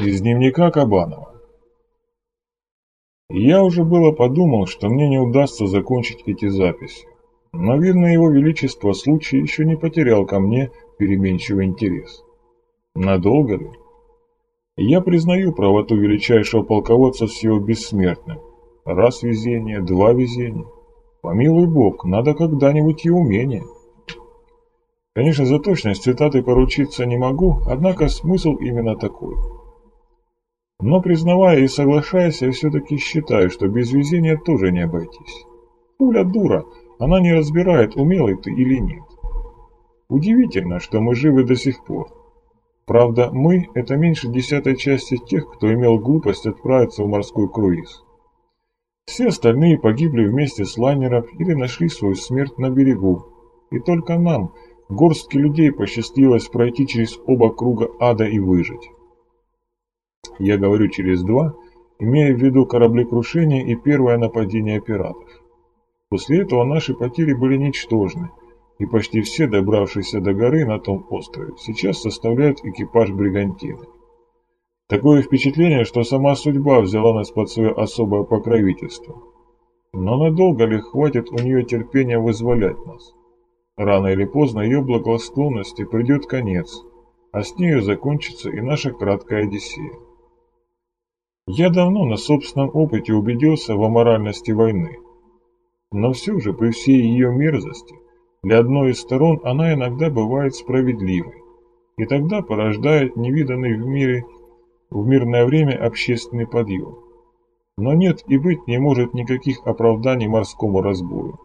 Из дневника Кабанова. Я уже было подумал, что мне не удастся закончить эти записи, но, видно, его величество случай еще не потерял ко мне переменчивый интерес. Надолго ли? Я признаю правоту величайшего полководца с его бессмертным. Раз везение, два везения. Помилуй бог, надо когда-нибудь и умение. Конечно, за точность цитаты поручиться не могу, однако смысл именно такой – но, признавая и соглашаясь, я все-таки считаю, что без везения тоже не обойтись. Пуля дура, она не разбирает, умелый ты или нет. Удивительно, что мы живы до сих пор. Правда, мы – это меньше десятой части тех, кто имел глупость отправиться в морской круиз. Все остальные погибли вместе с лайнером или нашли свою смерть на берегу. И только нам, горстке людей, посчастливилось пройти через оба круга ада и выжить. Я говорю через два, имея в виду кораблекрушение и первое нападение пиратов. После этого наши потери были ничтожны, и почти все, добравшиеся до горы на том острове, сейчас составляют экипаж бригантины. Такое впечатление, что сама судьба взяла нас под свое особое покровительство. Но надолго ли хватит у нее терпения вызволять нас? Рано или поздно ее благосклонности придет конец, а с нею закончится и наша краткая Одиссея. Я давно на собственном опыте убедился в аморальности войны. Но все же, при всей ее мерзости, для одной из сторон она иногда бывает справедливой, и тогда порождает невиданный в мире в мирное время общественный подъем. Но нет и быть не может никаких оправданий морскому разбою.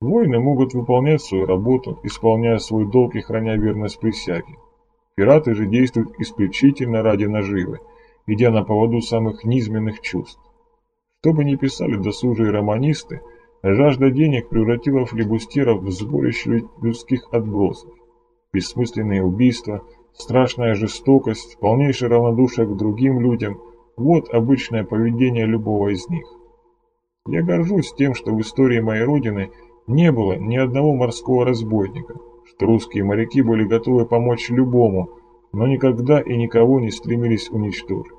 Воины могут выполнять свою работу, исполняя свой долг и храня верность присяге. Пираты же действуют исключительно ради наживы – идя на поводу самых низменных чувств. Что бы ни писали досужие романисты, жажда денег превратила флебустеров в сборище людских отбросов. Бессмысленные убийства, страшная жестокость, полнейшее равнодушие к другим людям – вот обычное поведение любого из них. Я горжусь тем, что в истории моей родины не было ни одного морского разбойника, что русские моряки были готовы помочь любому, но никогда и никого не стремились уничтожить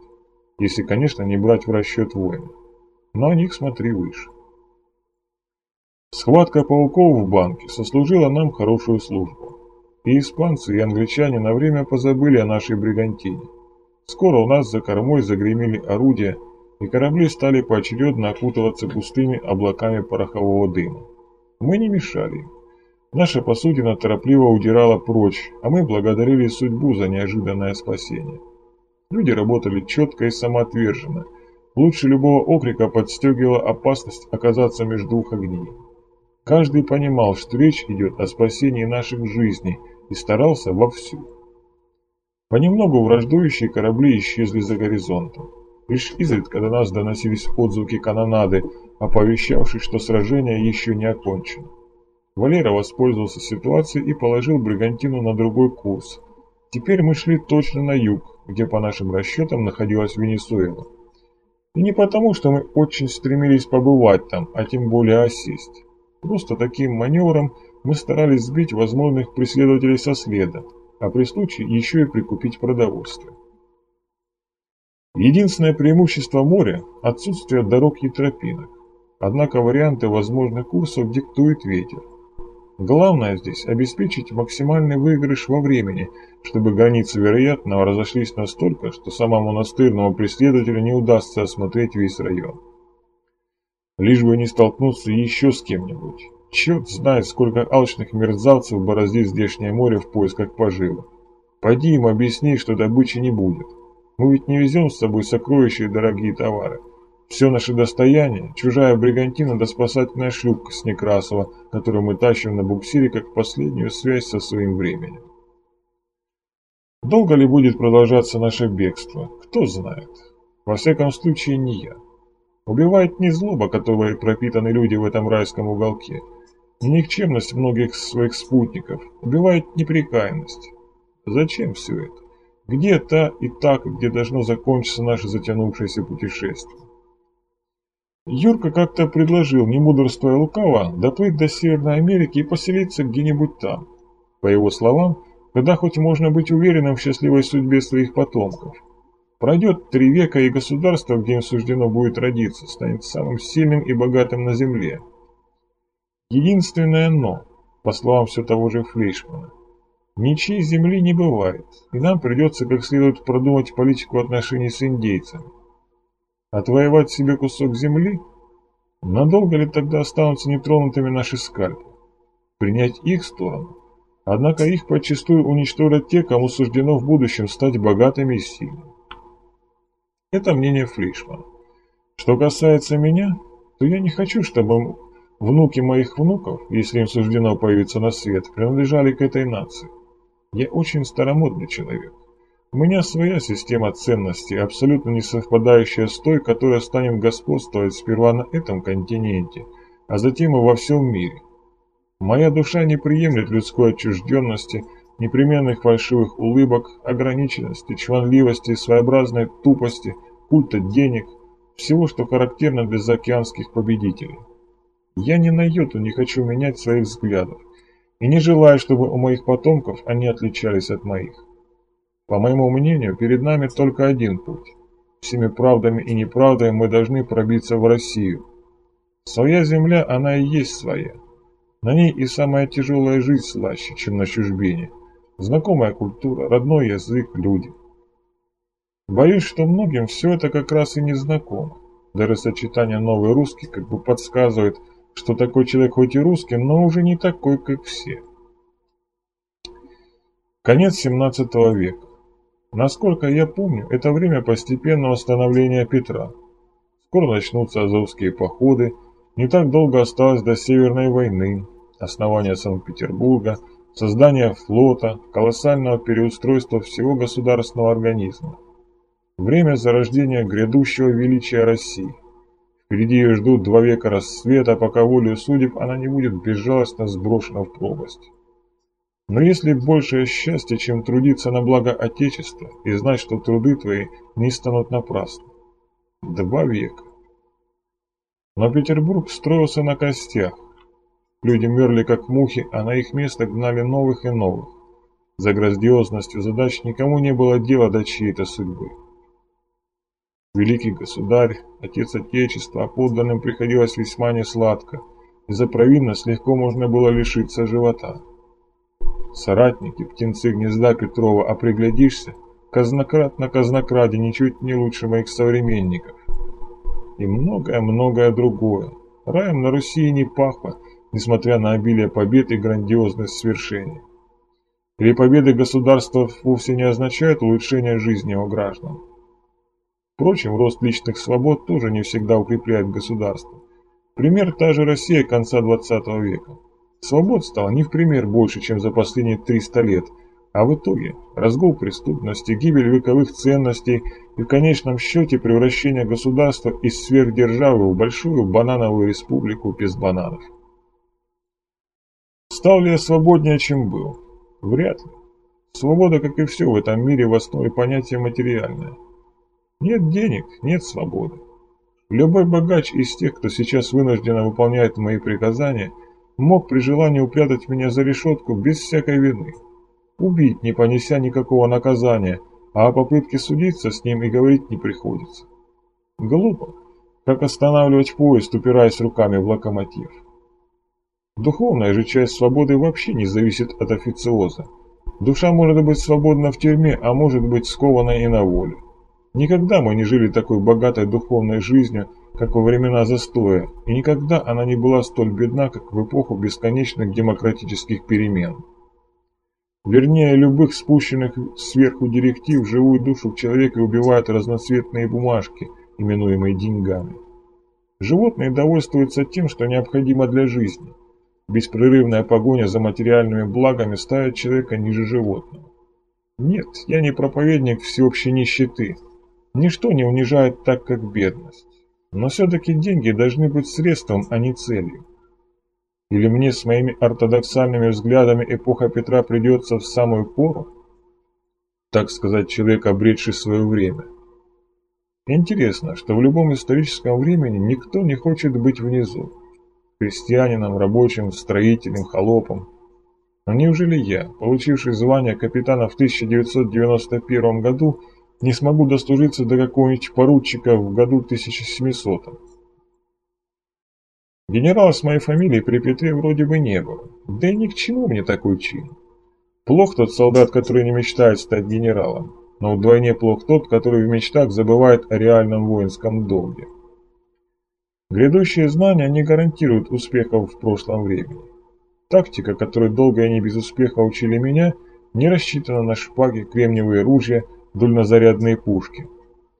если, конечно, не брать в расчет войны. Но о них смотри выше. Схватка пауков в банке сослужила нам хорошую службу. И испанцы, и англичане на время позабыли о нашей бригантине. Скоро у нас за кормой загремели орудия, и корабли стали поочередно окутываться густыми облаками порохового дыма. Мы не мешали им. Наша посудина торопливо удирала прочь, а мы благодарили судьбу за неожиданное спасение. Люди работали четко и самоотверженно. Лучше любого окрика подстегивала опасность оказаться между двух огней. Каждый понимал, что речь идет о спасении наших жизней, и старался вовсю. Понемногу враждующие корабли исчезли за горизонтом. Лишь изредка до нас доносились отзвуки канонады, оповещавшие, что сражение еще не окончено. Валера воспользовался ситуацией и положил бригантину на другой курс. Теперь мы шли точно на юг, где по нашим расчетам находилась Венесуэла. И не потому, что мы очень стремились побывать там, а тем более осесть. Просто таким маневром мы старались сбить возможных преследователей со следа, а при случае еще и прикупить продовольствие. Единственное преимущество моря – отсутствие дорог и тропинок. Однако варианты возможных курсов диктует ветер. Главное здесь обеспечить максимальный выигрыш во времени, чтобы границы вероятного разошлись настолько, что самому настырному преследователю не удастся осмотреть весь район. Лишь бы не столкнуться еще с кем-нибудь. Черт знает, сколько алчных мерзавцев бороздит здешнее море в поисках поживы. Пойди им объясни, что добычи не будет. Мы ведь не везем с собой сокровища и дорогие товары. Все наше достояние – чужая бригантина да спасательная шлюпка с Некрасова, которую мы тащим на буксире как последнюю связь со своим временем. Долго ли будет продолжаться наше бегство, кто знает. Во всяком случае, не я. Убивает не злоба, которой пропитаны люди в этом райском уголке, никчемность многих своих спутников, убивает неприкаянность. Зачем все это? Где та и так, где должно закончиться наше затянувшееся путешествие? Юрка как-то предложил, не мудрствуя лукаво, доплыть до Северной Америки и поселиться где-нибудь там. По его словам, когда хоть можно быть уверенным в счастливой судьбе своих потомков. Пройдет три века, и государство, где им суждено будет родиться, станет самым сильным и богатым на земле. Единственное «но», по словам все того же Флейшмана, ничьей земли не бывает, и нам придется как следует продумать политику отношений с индейцами. Отвоевать себе кусок земли? Надолго ли тогда останутся нетронутыми наши скальпы? Принять их сторону? Однако их подчастую уничтожат те, кому суждено в будущем стать богатыми и сильными. Это мнение Флишмана. Что касается меня, то я не хочу, чтобы внуки моих внуков, если им суждено появиться на свет, принадлежали к этой нации. Я очень старомодный человек. У меня своя система ценностей, абсолютно не совпадающая с той, которая станет господствовать сперва на этом континенте, а затем и во всем мире. Моя душа не приемлет людской отчужденности, непременных фальшивых улыбок, ограниченности, чванливости, своеобразной тупости, культа денег, всего, что характерно для заокеанских победителей. Я ни на йоту не хочу менять своих взглядов и не желаю, чтобы у моих потомков они отличались от моих. По моему мнению, перед нами только один путь. Всеми правдами и неправдами мы должны пробиться в Россию. Своя земля, она и есть своя. На ней и самая тяжелая жизнь слаще, чем на чужбине. Знакомая культура, родной язык, люди. Боюсь, что многим все это как раз и не знакомо. Даже сочетание «новый русский» как бы подсказывает, что такой человек хоть и русский, но уже не такой, как все. Конец 17 века. Насколько я помню, это время постепенного становления Петра. Скоро начнутся азовские походы, не так долго осталось до Северной войны, основания Санкт-Петербурга, создания флота, колоссального переустройства всего государственного организма. Время зарождения грядущего величия России. Впереди ее ждут два века рассвета, пока волею судеб она не будет безжалостно сброшена в пропасть. Но если большее счастье, чем трудиться на благо Отечества и знать, что труды твои не станут напрасны. Два века. Но Петербург строился на костях, Люди мерли как мухи, а на их место гнали новых и новых. За грандиозностью задач никому не было дела до чьей-то судьбы. Великий государь, отец отечества, а подданным приходилось весьма несладко, и за провинность легко можно было лишиться живота. Соратники, птенцы гнезда Петрова, а приглядишься, казнократ на казнокраде ничуть не лучше моих современников. И многое-многое другое. Раем на Руси не пахло, несмотря на обилие побед и грандиозность свершений. Или победы государства вовсе не означают улучшение жизни его граждан. Впрочем, рост личных свобод тоже не всегда укрепляет государство. Пример та же Россия конца 20 века. Свобод стало не в пример больше, чем за последние 300 лет, а в итоге разгул преступности, гибель вековых ценностей и в конечном счете превращение государства из сверхдержавы в большую банановую республику без бананов. Стал ли я свободнее, чем был? Вряд ли. Свобода, как и все в этом мире, в основе понятия материальное. Нет денег, нет свободы. Любой богач из тех, кто сейчас вынужденно выполняет мои приказания, мог при желании упрятать меня за решетку без всякой вины. Убить, не понеся никакого наказания, а о попытке судиться с ним и говорить не приходится. Глупо, как останавливать поезд, упираясь руками в локомотив. Духовная же часть свободы вообще не зависит от официоза. Душа может быть свободна в тюрьме, а может быть скована и на воле. Никогда мы не жили такой богатой духовной жизнью, как во времена застоя, и никогда она не была столь бедна, как в эпоху бесконечных демократических перемен. Вернее, любых спущенных сверху директив живую душу человека убивают разноцветные бумажки, именуемые деньгами. Животные довольствуются тем, что необходимо для жизни – Беспрерывная погоня за материальными благами ставит человека ниже животного. Нет, я не проповедник всеобщей нищеты. Ничто не унижает так, как бедность. Но все-таки деньги должны быть средством, а не целью. Или мне с моими ортодоксальными взглядами эпоха Петра придется в самую пору? Так сказать, человек, обретший свое время. Интересно, что в любом историческом времени никто не хочет быть внизу крестьянином, рабочим, строителем, холопом. Но неужели я, получивший звание капитана в 1991 году, не смогу дослужиться до какого-нибудь поручика в году 1700 -м. Генерала с моей фамилией при Петре вроде бы не было, да и ни к чему мне такой чин. Плох тот солдат, который не мечтает стать генералом, но вдвойне плох тот, который в мечтах забывает о реальном воинском долге. Грядущие знания не гарантируют успехов в прошлом времени. Тактика, которой долго и не без успеха учили меня, не рассчитана на шпаги, кремниевые ружья, дульнозарядные пушки.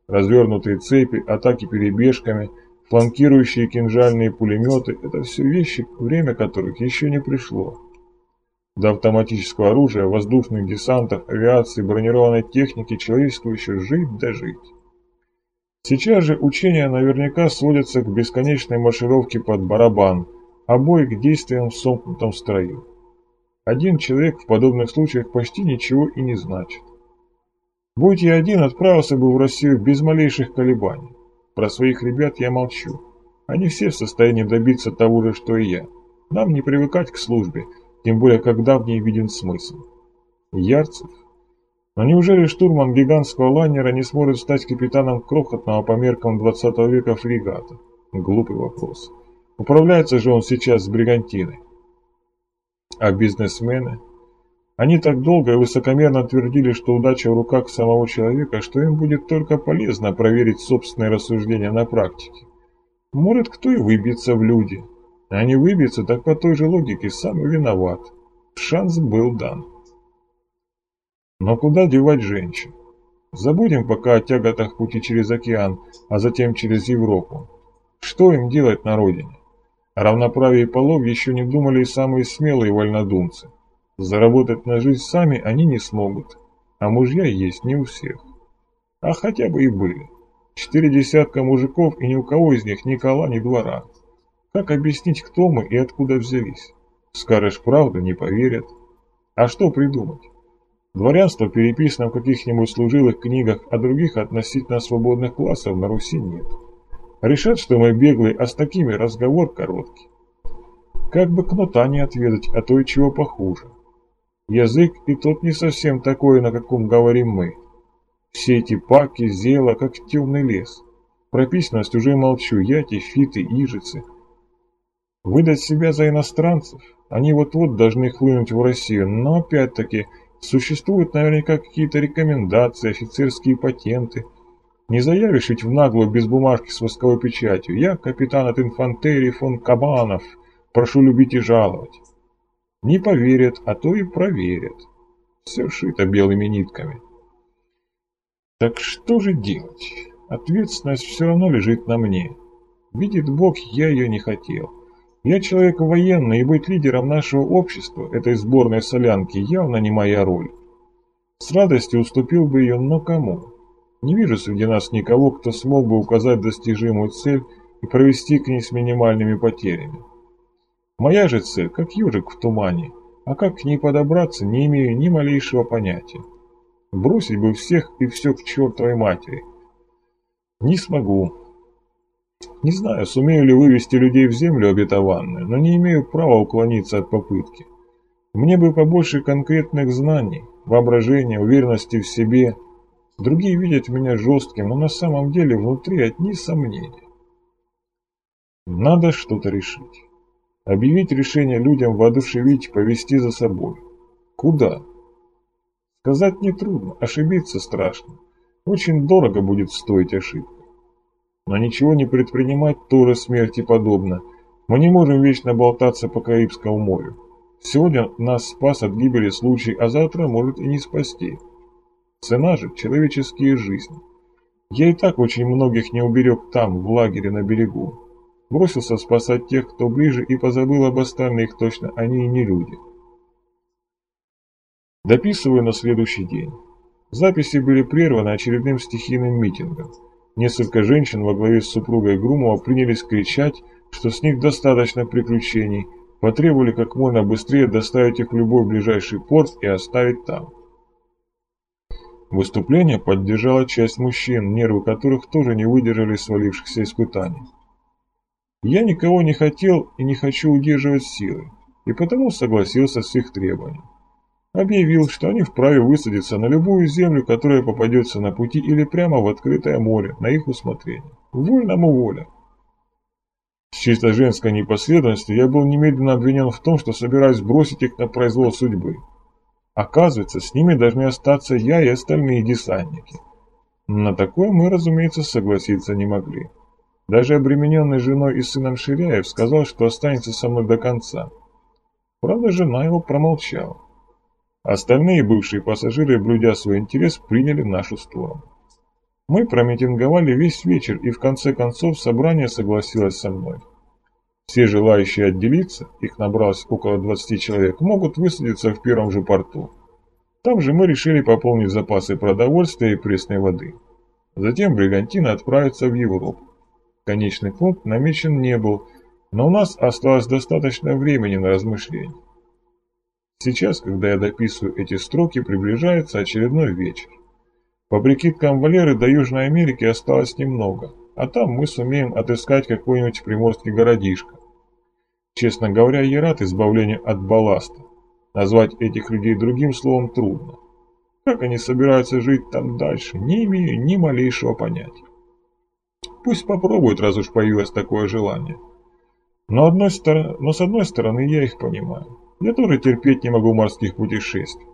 Развернутые цепи, атаки перебежками, фланкирующие кинжальные пулеметы – это все вещи, время которых еще не пришло. До автоматического оружия, воздушных десантов, авиации, бронированной техники человечеству еще жить да жить. Сейчас же учения наверняка сводятся к бесконечной маршировке под барабан, а бой к действиям в сомкнутом строю. Один человек в подобных случаях почти ничего и не значит. Будь я один, отправился бы в Россию без малейших колебаний. Про своих ребят я молчу. Они все в состоянии добиться того же, что и я. Нам не привыкать к службе, тем более когда в ней виден смысл. Ярцев но неужели штурман гигантского лайнера не сможет стать капитаном крохотного по меркам 20 века фрегата? Глупый вопрос. Управляется же он сейчас с бригантиной. А бизнесмены? Они так долго и высокомерно твердили, что удача в руках самого человека, что им будет только полезно проверить собственные рассуждения на практике. Может, кто и выбьется в люди. А не выбьется, так по той же логике сам и виноват. Шанс был дан. Но куда девать женщин? Забудем пока о тяготах пути через океан, а затем через Европу. Что им делать на родине? О равноправии полов еще не думали и самые смелые вольнодумцы. Заработать на жизнь сами они не смогут, а мужья есть не у всех. А хотя бы и были. Четыре десятка мужиков, и ни у кого из них ни кола, ни двора. Как объяснить, кто мы и откуда взялись? Скажешь правду, не поверят. А что придумать? Дворянство переписано в каких-нибудь служилых книгах, а других относительно свободных классов на Руси нет. Решат, что мы беглые, а с такими разговор короткий. Как бы кнута не отведать, а то и чего похуже. Язык и тот не совсем такой, на каком говорим мы. Все эти паки, зела, как темный лес. Про письменность уже молчу, яти, фиты, ижицы. Выдать себя за иностранцев? Они вот-вот должны хлынуть в Россию, но опять-таки Существуют наверняка какие-то рекомендации, офицерские патенты. Не заявишь ведь в наглую без бумажки с восковой печатью. Я капитан от инфантерии фон Кабанов. Прошу любить и жаловать. Не поверят, а то и проверят. Все шито белыми нитками. Так что же делать? Ответственность все равно лежит на мне. Видит Бог, я ее не хотел. Я человек военный, и быть лидером нашего общества, этой сборной солянки, явно не моя роль. С радостью уступил бы ее, но кому? Не вижу среди нас никого, кто смог бы указать достижимую цель и провести к ней с минимальными потерями. Моя же цель, как южик в тумане, а как к ней подобраться, не имею ни малейшего понятия. Бросить бы всех и все к чертовой матери. Не смогу, не знаю, сумею ли вывести людей в землю обетованную, но не имею права уклониться от попытки. Мне бы побольше конкретных знаний, воображения, уверенности в себе. Другие видят меня жестким, но на самом деле внутри одни сомнения. Надо что-то решить. Объявить решение людям, воодушевить, повести за собой. Куда? Сказать нетрудно, ошибиться страшно. Очень дорого будет стоить ошибка. Но ничего не предпринимать тоже смерти подобно. Мы не можем вечно болтаться по Карибскому морю. Сегодня нас спас от гибели случай, а завтра может и не спасти. Цена же – человеческие жизни. Я и так очень многих не уберег там, в лагере на берегу. Бросился спасать тех, кто ближе, и позабыл об остальных, точно они и не люди. Дописываю на следующий день. Записи были прерваны очередным стихийным митингом. Несколько женщин во главе с супругой Грумова принялись кричать, что с них достаточно приключений, потребовали как можно быстрее доставить их в любой ближайший порт и оставить там. Выступление поддержала часть мужчин, нервы которых тоже не выдержали свалившихся испытаний. Я никого не хотел и не хочу удерживать силой, и потому согласился с их требованием. объявил, что они вправе высадиться на любую землю, которая попадется на пути или прямо в открытое море, на их усмотрение. Вольному воля. С чисто женской непоследовностью я был немедленно обвинен в том, что собираюсь бросить их на произвол судьбы. Оказывается, с ними должны остаться я и остальные десантники. На такое мы, разумеется, согласиться не могли. Даже обремененный женой и сыном Ширяев сказал, что останется со мной до конца. Правда, жена его промолчала. Остальные бывшие пассажиры, блюдя свой интерес, приняли нашу сторону. Мы промитинговали весь вечер, и в конце концов собрание согласилось со мной. Все желающие отделиться, их набралось около 20 человек, могут высадиться в первом же порту. Там же мы решили пополнить запасы продовольствия и пресной воды. Затем бригантина отправится в Европу. Конечный пункт намечен не был, но у нас осталось достаточно времени на размышления. Сейчас, когда я дописываю эти строки, приближается очередной вечер. По прикидкам Валеры до Южной Америки осталось немного, а там мы сумеем отыскать какой-нибудь приморский городишко. Честно говоря, я рад избавлению от балласта. Назвать этих людей другим словом трудно. Как они собираются жить там дальше, не имею ни малейшего понятия. Пусть попробуют, раз уж появилось такое желание. Но, одной стор... Но с одной стороны я их понимаю. Я тоже терпеть не могу морских путешествий.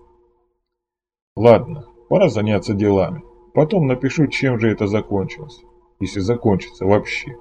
Ладно, пора заняться делами. Потом напишу, чем же это закончилось. Если закончится вообще.